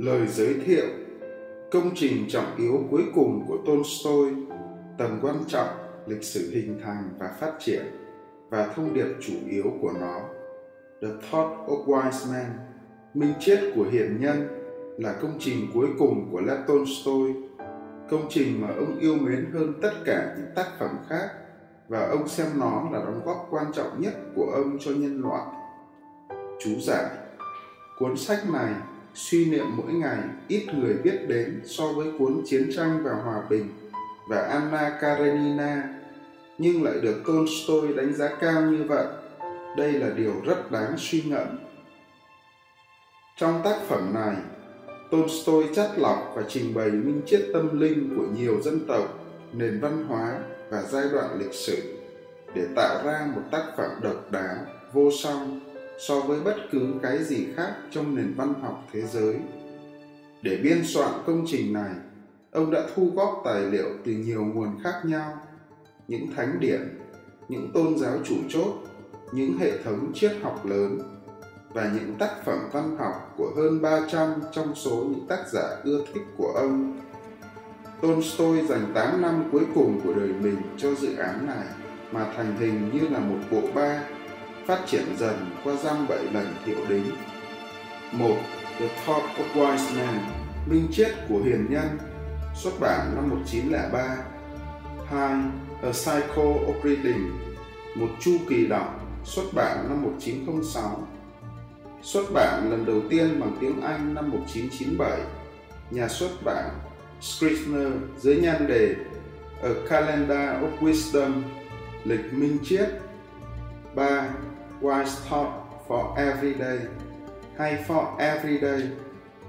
Lời giới thiệu Công trình trọng yếu cuối cùng của Tolstoy Tầm quan trọng, lịch sử hình thành và phát triển và thông điệp chủ yếu của nó The Thought of Wise Man Minh triết của hiền nhân là công trình cuối cùng của Lev Tolstoy công trình mà ông yêu mến hơn tất cả những tác phẩm khác và ông xem nó là đóng góp quan trọng nhất của ông cho nhân loại. Chú giải Cuốn sách này suy niệm mỗi ngày ít người biết đến so với cuốn Chiến tranh và Hòa bình và Anna Karenina, nhưng lại được Tolstoy đánh giá cao như vậy. Đây là điều rất đáng suy ngẫm. Trong tác phẩm này, Tolstoy chắt lọc và trình bày minh triết tâm linh của nhiều dân tộc, nền văn hóa và giai đoạn lịch sử để tạo ra một tác phẩm độc đáo, vô song so với bất cứ cái gì khác trong nền văn học thế giới. Để biên soạn công trình này, ông đã thu góp tài liệu từ nhiều nguồn khác nhau, những thánh điển, những tôn giáo chủ chốt, những hệ thống triết học lớn và những tác phẩm văn học của hơn 300 trong số những tác giả ưa thích của ông. Tolstoy dành 8 năm cuối cùng của đời mình cho dự án này mà thành hình như là một bộ ba phát triển dần qua dăm bảy lần hiệu đính. một The Thought of Wise Man, Minh Chết của hiền nhân, xuất bản năm 1903. 2. A Cycle of Reading, một chu kỳ đọc, xuất bản năm 1906. Xuất bản lần đầu tiên bằng tiếng Anh năm 1997, nhà xuất bản Scrivener dưới nhan đề A Calendar of Wisdom, lịch minh triết. 3. Wise Thought for Every Day hay For Every Day,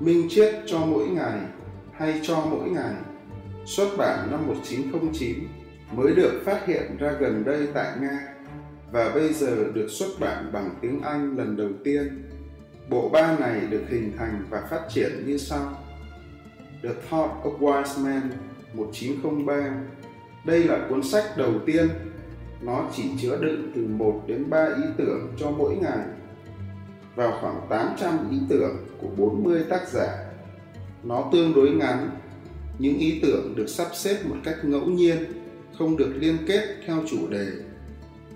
minh triết cho mỗi ngày hay cho mỗi ngày, xuất bản năm 1909, mới được phát hiện ra gần đây tại Nga và bây giờ được xuất bản bằng tiếng Anh lần đầu tiên Bộ ba này được hình thành và phát triển như sau. The Thought of Wise Man 1903 Đây là cuốn sách đầu tiên. Nó chỉ chứa đựng từ 1 đến 3 ý tưởng cho mỗi ngày. Vào khoảng 800 ý tưởng của 40 tác giả. Nó tương đối ngắn. Những ý tưởng được sắp xếp một cách ngẫu nhiên, không được liên kết theo chủ đề.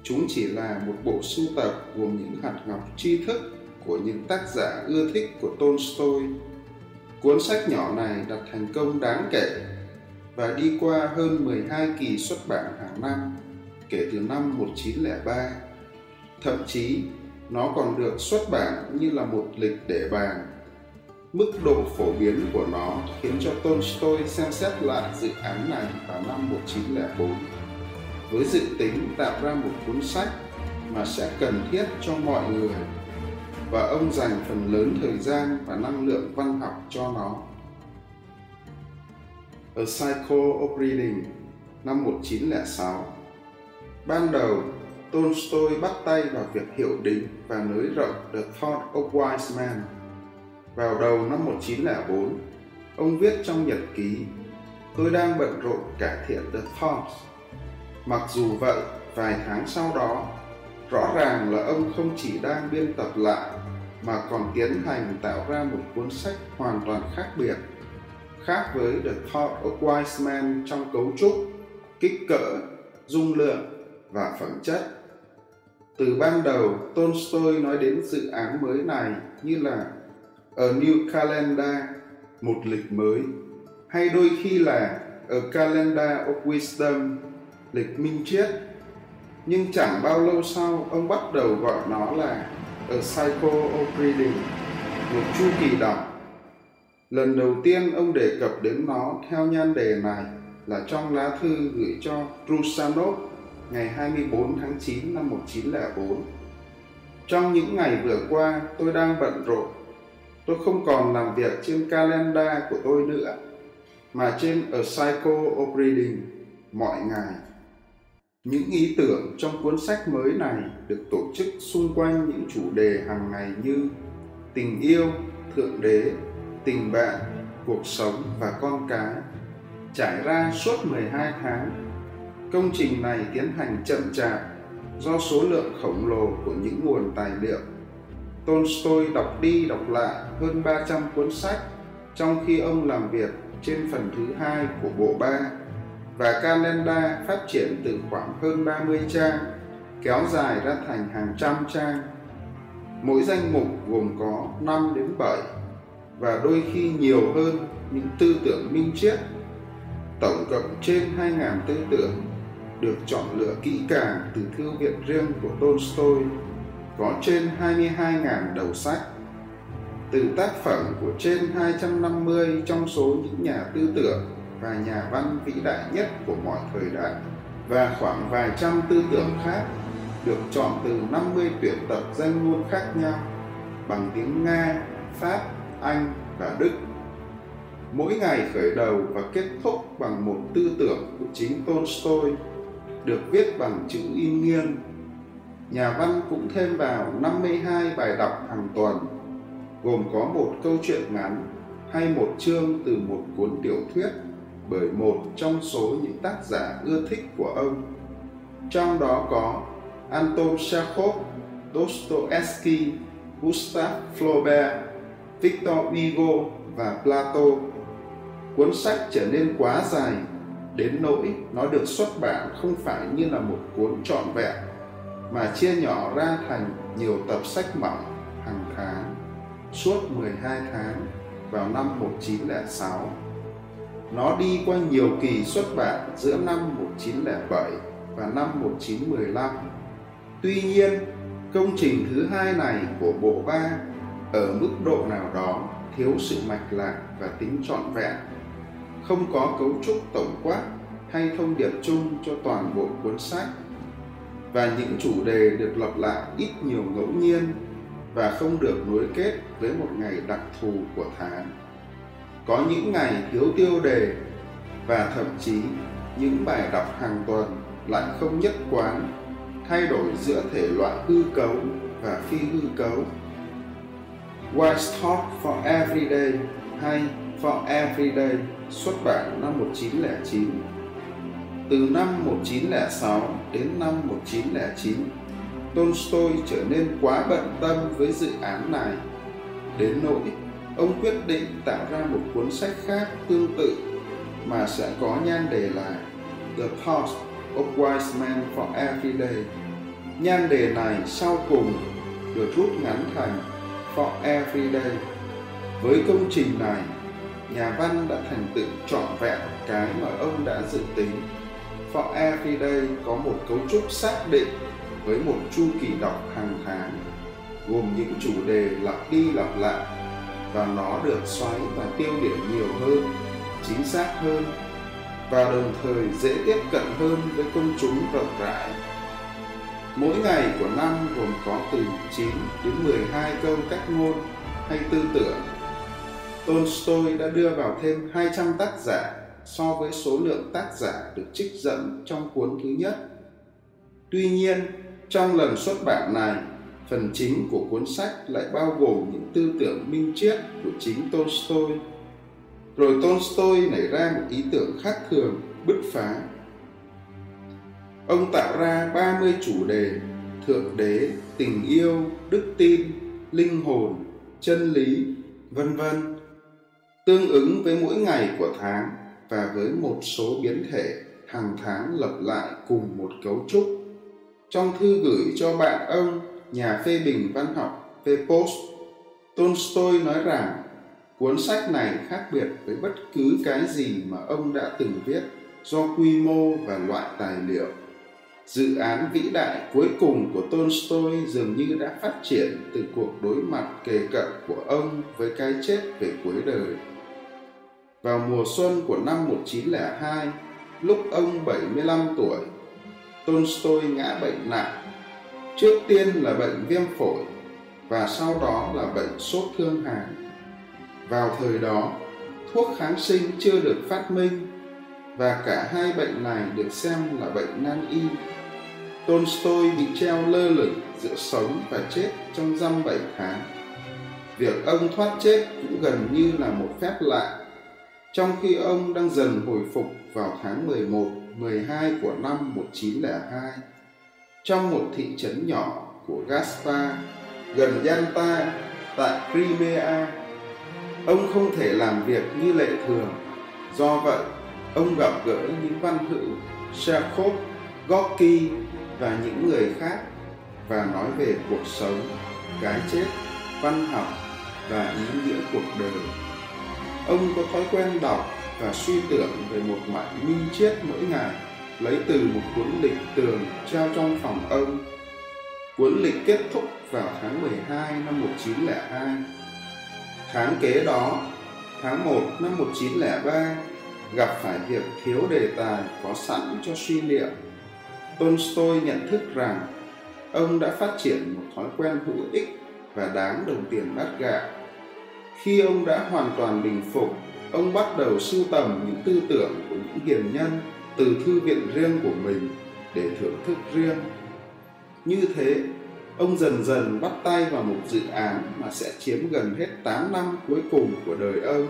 Chúng chỉ là một bộ sưu tập gồm những hạt ngọc tri thức của những tác giả ưa thích của Tolstoy. Cuốn sách nhỏ này đạt thành công đáng kể và đi qua hơn 12 kỳ xuất bản hàng năm kể từ năm 1903. Thậm chí, nó còn được xuất bản như là một lịch để bàn. Mức độ phổ biến của nó khiến cho Tolstoy xem xét lại dự án này vào năm 1904 với dự tính tạo ra một cuốn sách mà sẽ cần thiết cho mọi người và ông dành phần lớn thời gian và năng lượng văn học cho nó. A Cycle of Reading năm 1906 Ban đầu, Tolstoy bắt tay vào việc hiệu đính và nới rộng The Thought of Wise Man. Vào đầu năm 1904, ông viết trong nhật ký Tôi đang bận rộn cải thiện The Thoughts. Mặc dù vậy, vài tháng sau đó, rõ ràng là ông không chỉ đang biên tập lại mà còn tiến hành tạo ra một cuốn sách hoàn toàn khác biệt, khác với The Thought of Wise Man trong cấu trúc, kích cỡ, dung lượng và phẩm chất. Từ ban đầu, Tolstoy nói đến dự án mới này như là A New Calendar, một lịch mới, hay đôi khi là A Calendar of Wisdom, lịch minh triết. Nhưng chẳng bao lâu sau, ông bắt đầu gọi nó là A Cycle of Reading, một chu kỳ đọc. Lần đầu tiên ông đề cập đến nó theo nhan đề này là trong lá thư gửi cho Rusanov ngày 24 tháng 9 năm 1904. Trong những ngày vừa qua, tôi đang bận rộn. Tôi không còn làm việc trên calendar của tôi nữa, mà trên A Cycle of Reading mọi ngày những ý tưởng trong cuốn sách mới này được tổ chức xung quanh những chủ đề hàng ngày như tình yêu, thượng đế, tình bạn, cuộc sống và con cái. Trải ra suốt 12 tháng, công trình này tiến hành chậm chạp do số lượng khổng lồ của những nguồn tài liệu. Tolstoy đọc đi đọc lại hơn 300 cuốn sách, trong khi ông làm việc trên phần thứ hai của bộ ba, và calendar phát triển từ khoảng hơn 30 trang, kéo dài ra thành hàng trăm trang. Mỗi danh mục gồm có 5 đến 7 và đôi khi nhiều hơn những tư tưởng minh triết. Tổng cộng trên 2.000 tư tưởng được chọn lựa kỹ càng từ thư viện riêng của Tolstoy, có trên 22.000 đầu sách. Từ tác phẩm của trên 250 trong số những nhà tư tưởng và nhà văn vĩ đại nhất của mọi thời đại và khoảng vài trăm tư tưởng khác được chọn từ 50 tuyển tập danh ngôn khác nhau bằng tiếng Nga, Pháp, Anh và Đức. Mỗi ngày khởi đầu và kết thúc bằng một tư tưởng của chính Tolstoy được viết bằng chữ in nghiêng. Nhà văn cũng thêm vào 52 bài đọc hàng tuần, gồm có một câu chuyện ngắn hay một chương từ một cuốn tiểu thuyết bởi một trong số những tác giả ưa thích của ông. Trong đó có Anton Chekhov, Dostoevsky, Gustav Flaubert, Victor Hugo và Plato. Cuốn sách trở nên quá dài đến nỗi nó được xuất bản không phải như là một cuốn trọn vẹn mà chia nhỏ ra thành nhiều tập sách mỏng hàng tháng suốt 12 tháng vào năm 1906. Nó đi qua nhiều kỳ xuất bản giữa năm 1907 và năm 1915. Tuy nhiên, công trình thứ hai này của bộ ba ở mức độ nào đó thiếu sự mạch lạc và tính trọn vẹn không có cấu trúc tổng quát hay thông điệp chung cho toàn bộ cuốn sách. Và những chủ đề được lặp lại ít nhiều ngẫu nhiên và không được nối kết với một ngày đặc thù của tháng. Có những ngày thiếu tiêu đề và thậm chí những bài đọc hàng tuần lại không nhất quán, thay đổi giữa thể loại hư cấu và phi hư cấu. Wise Talk for Everyday hay For Everyday xuất bản năm 1909. Từ năm 1906 đến năm 1909, Tolstoy trở nên quá bận tâm với dự án này, đến nỗi ông quyết định tạo ra một cuốn sách khác tương tự mà sẽ có nhan đề là The Thoughts of Wise Men for Everyday. Nhan đề này sau cùng được rút ngắn thành For Everyday. Với công trình này, nhà văn đã thành tựu trọn vẹn cái mà ông đã dự tính. Phỏng e khi đây có một cấu trúc xác định với một chu kỳ đọc hàng tháng, gồm những chủ đề lặp đi lặp lại và nó được xoáy và tiêu điểm nhiều hơn, chính xác hơn và đồng thời dễ tiếp cận hơn với công chúng rộng rãi. Mỗi ngày của năm gồm có từ 9 đến 12 câu cách ngôn hay tư tưởng Tolstoy đã đưa vào thêm 200 tác giả so với số lượng tác giả được trích dẫn trong cuốn thứ nhất. Tuy nhiên, trong lần xuất bản này, phần chính của cuốn sách lại bao gồm những tư tưởng minh triết của chính Tolstoy. Rồi Tolstoy nảy ra một ý tưởng khác thường, bứt phá. Ông tạo ra 30 chủ đề thượng đế, tình yêu, đức tin, linh hồn, chân lý, vân vân tương ứng với mỗi ngày của tháng và với một số biến thể hàng tháng lặp lại cùng một cấu trúc. Trong thư gửi cho bạn ông, nhà phê bình văn học Vepos, Tolstoy nói rằng cuốn sách này khác biệt với bất cứ cái gì mà ông đã từng viết do quy mô và loại tài liệu. Dự án vĩ đại cuối cùng của Tolstoy dường như đã phát triển từ cuộc đối mặt kề cận của ông với cái chết về cuối đời vào mùa xuân của năm 1902, lúc ông 75 tuổi, Tolstoy ngã bệnh nặng. Trước tiên là bệnh viêm phổi và sau đó là bệnh sốt thương hàn. Vào thời đó, thuốc kháng sinh chưa được phát minh và cả hai bệnh này được xem là bệnh nan y. Tolstoy bị treo lơ lửng giữa sống và chết trong dăm bảy tháng. Việc ông thoát chết cũng gần như là một phép lạ trong khi ông đang dần hồi phục vào tháng 11, 12 của năm 1902, trong một thị trấn nhỏ của Gaspar, gần Yalta, tại Crimea. ông không thể làm việc như lệ thường do vậy ông gặp gỡ những văn hữu Chekhov, Gorky và những người khác và nói về cuộc sống, cái chết, văn học và ý nghĩa cuộc đời. Ông có thói quen đọc và suy tưởng về một mảnh minh triết mỗi ngày lấy từ một cuốn lịch tường treo trong phòng ông. Cuốn lịch kết thúc vào tháng 12 năm 1902. Tháng kế đó, tháng 1 năm 1903, gặp phải việc thiếu đề tài có sẵn cho suy niệm. Tolstoy nhận thức rằng ông đã phát triển một thói quen hữu ích và đáng đồng tiền bát gạo. Khi ông đã hoàn toàn bình phục, ông bắt đầu sưu tầm những tư tưởng của những hiền nhân từ thư viện riêng của mình để thưởng thức riêng. Như thế, ông dần dần bắt tay vào một dự án mà sẽ chiếm gần hết 8 năm cuối cùng của đời ông.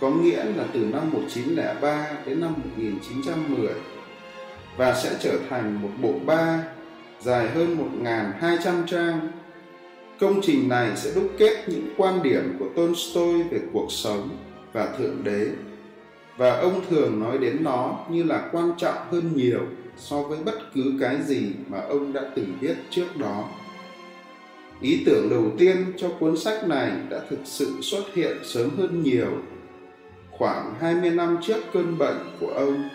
Có nghĩa là từ năm 1903 đến năm 1910 và sẽ trở thành một bộ ba dài hơn 1.200 trang. Công trình này sẽ đúc kết những quan điểm của Tolstoy về cuộc sống và Thượng Đế và ông thường nói đến nó như là quan trọng hơn nhiều so với bất cứ cái gì mà ông đã từng viết trước đó. Ý tưởng đầu tiên cho cuốn sách này đã thực sự xuất hiện sớm hơn nhiều, khoảng 20 năm trước cơn bệnh của ông,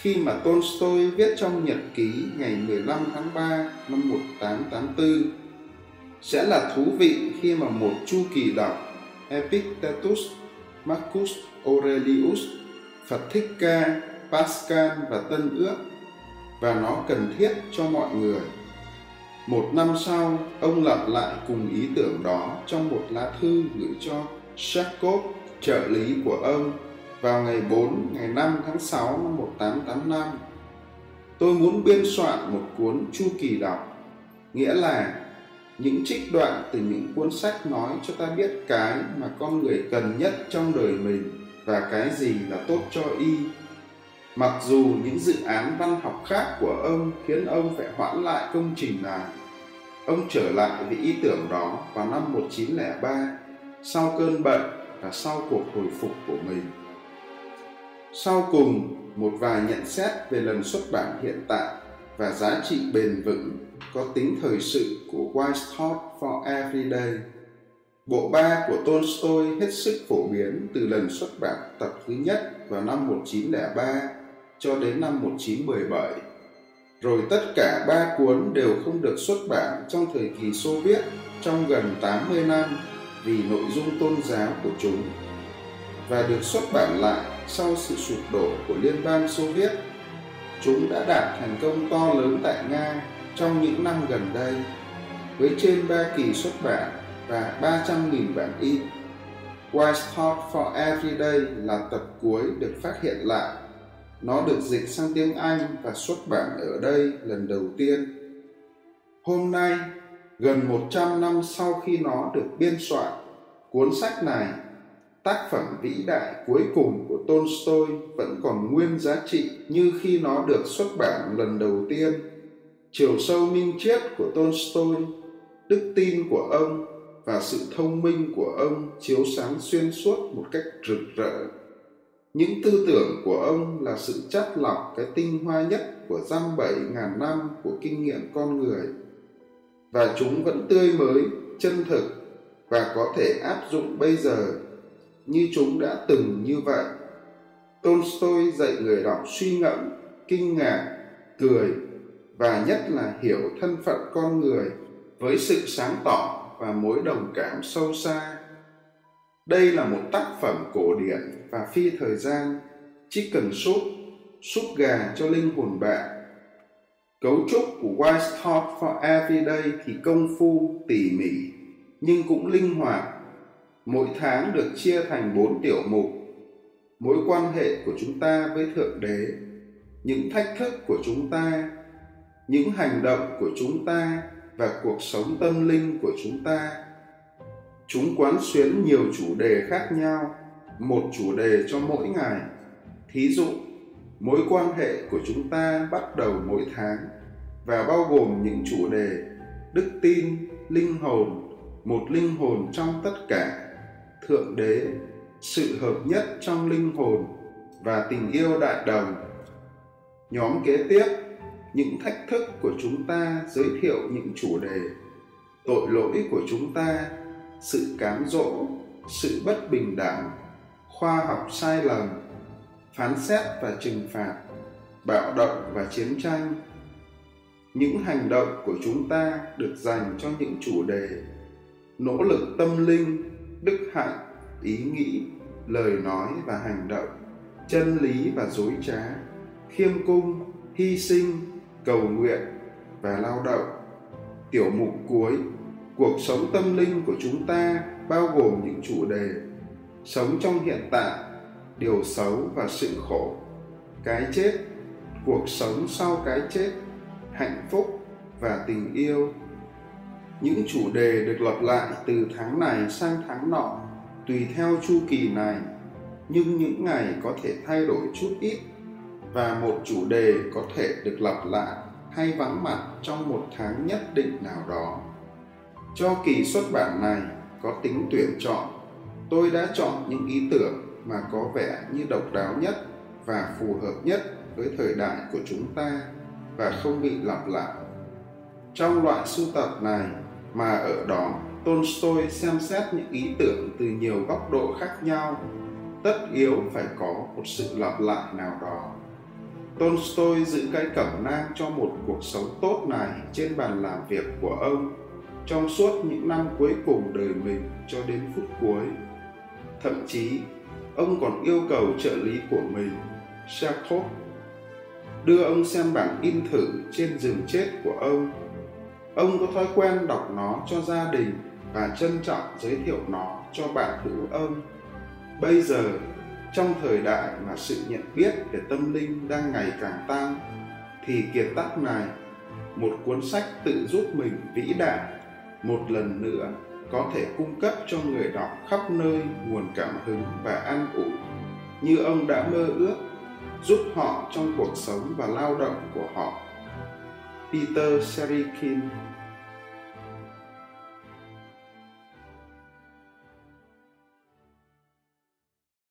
khi mà Tolstoy viết trong nhật ký ngày 15 tháng 3 năm 1884 sẽ là thú vị khi mà một chu kỳ đọc Epictetus Marcus Aurelius, Phật Thích Ca, Pascal và Tân Ước và nó cần thiết cho mọi người. Một năm sau, ông lặp lại cùng ý tưởng đó trong một lá thư gửi cho Jacob, trợ lý của ông, vào ngày 4, ngày 5 tháng 6 năm 1885. Tôi muốn biên soạn một cuốn chu kỳ đọc, nghĩa là những trích đoạn từ những cuốn sách nói cho ta biết cái mà con người cần nhất trong đời mình và cái gì là tốt cho y. Mặc dù những dự án văn học khác của ông khiến ông phải hoãn lại công trình này, ông trở lại với ý tưởng đó vào năm 1903 sau cơn bệnh và sau cuộc hồi phục của mình. Sau cùng, một vài nhận xét về lần xuất bản hiện tại và giá trị bền vững có tính thời sự của Wise Thought for Everyday. Bộ ba của Tolstoy hết sức phổ biến từ lần xuất bản tập thứ nhất vào năm 1903 cho đến năm 1917. Rồi tất cả ba cuốn đều không được xuất bản trong thời kỳ Xô Viết trong gần 80 năm vì nội dung tôn giáo của chúng, và được xuất bản lại sau sự sụp đổ của Liên bang Xô Viết. Chúng đã đạt thành công to lớn tại Nga trong những năm gần đây với trên 3 kỳ xuất bản và 300.000 bản in. Wise Thought for Everyday là tập cuối được phát hiện lại. Nó được dịch sang tiếng Anh và xuất bản ở đây lần đầu tiên. Hôm nay, gần 100 năm sau khi nó được biên soạn, cuốn sách này, tác phẩm vĩ đại cuối cùng của Tolstoy vẫn còn nguyên giá trị như khi nó được xuất bản lần đầu tiên chiều sâu minh triết của Tolstoy, đức tin của ông và sự thông minh của ông chiếu sáng xuyên suốt một cách rực rỡ. Những tư tưởng của ông là sự chắt lọc cái tinh hoa nhất của dăm bảy ngàn năm của kinh nghiệm con người. Và chúng vẫn tươi mới, chân thực và có thể áp dụng bây giờ như chúng đã từng như vậy. Tolstoy dạy người đọc suy ngẫm, kinh ngạc, cười và nhất là hiểu thân phận con người với sự sáng tỏ và mối đồng cảm sâu xa đây là một tác phẩm cổ điển và phi thời gian chỉ cần súp súp gà cho linh hồn bạn cấu trúc của wise Talk for everyday thì công phu tỉ mỉ nhưng cũng linh hoạt mỗi tháng được chia thành bốn tiểu mục. Mối quan hệ của chúng ta với thượng đế, những thách thức của chúng ta, những hành động của chúng ta và cuộc sống tâm linh của chúng ta. Chúng quán xuyến nhiều chủ đề khác nhau, một chủ đề cho mỗi ngày. Thí dụ, mối quan hệ của chúng ta bắt đầu mỗi tháng và bao gồm những chủ đề đức tin, linh hồn, một linh hồn trong tất cả thượng đế, sự hợp nhất trong linh hồn và tình yêu đại đồng. Nhóm kế tiếp, những thách thức của chúng ta giới thiệu những chủ đề, tội lỗi của chúng ta, sự cám dỗ, sự bất bình đẳng, khoa học sai lầm, phán xét và trừng phạt, bạo động và chiến tranh. Những hành động của chúng ta được dành cho những chủ đề, nỗ lực tâm linh đức hạnh, ý nghĩ, lời nói và hành động, chân lý và dối trá, khiêm cung, hy sinh, cầu nguyện và lao động. Tiểu mục cuối, cuộc sống tâm linh của chúng ta bao gồm những chủ đề sống trong hiện tại, điều xấu và sự khổ, cái chết, cuộc sống sau cái chết, hạnh phúc và tình yêu những chủ đề được lặp lại từ tháng này sang tháng nọ, tùy theo chu kỳ này. Nhưng những ngày có thể thay đổi chút ít và một chủ đề có thể được lặp lại hay vắng mặt trong một tháng nhất định nào đó. Cho kỳ xuất bản này có tính tuyển chọn, tôi đã chọn những ý tưởng mà có vẻ như độc đáo nhất và phù hợp nhất với thời đại của chúng ta và không bị lặp lại. Trong loại sưu tập này mà ở đó, tolstoy xem xét những ý tưởng từ nhiều góc độ khác nhau. Tất yếu phải có một sự lặp lại nào đó. Tolstoy giữ cái cẩm nang cho một cuộc sống tốt này trên bàn làm việc của ông trong suốt những năm cuối cùng đời mình cho đến phút cuối. Thậm chí, ông còn yêu cầu trợ lý của mình Shakov đưa ông xem bản in thử trên giường chết của ông ông có thói quen đọc nó cho gia đình và trân trọng giới thiệu nó cho bạn hữu ông. Bây giờ, trong thời đại mà sự nhận biết về tâm linh đang ngày càng tăng, thì kiệt tác này, một cuốn sách tự giúp mình vĩ đại, một lần nữa có thể cung cấp cho người đọc khắp nơi nguồn cảm hứng và an ủi. Như ông đã mơ ước, giúp họ trong cuộc sống và lao động của họ. Peter serikin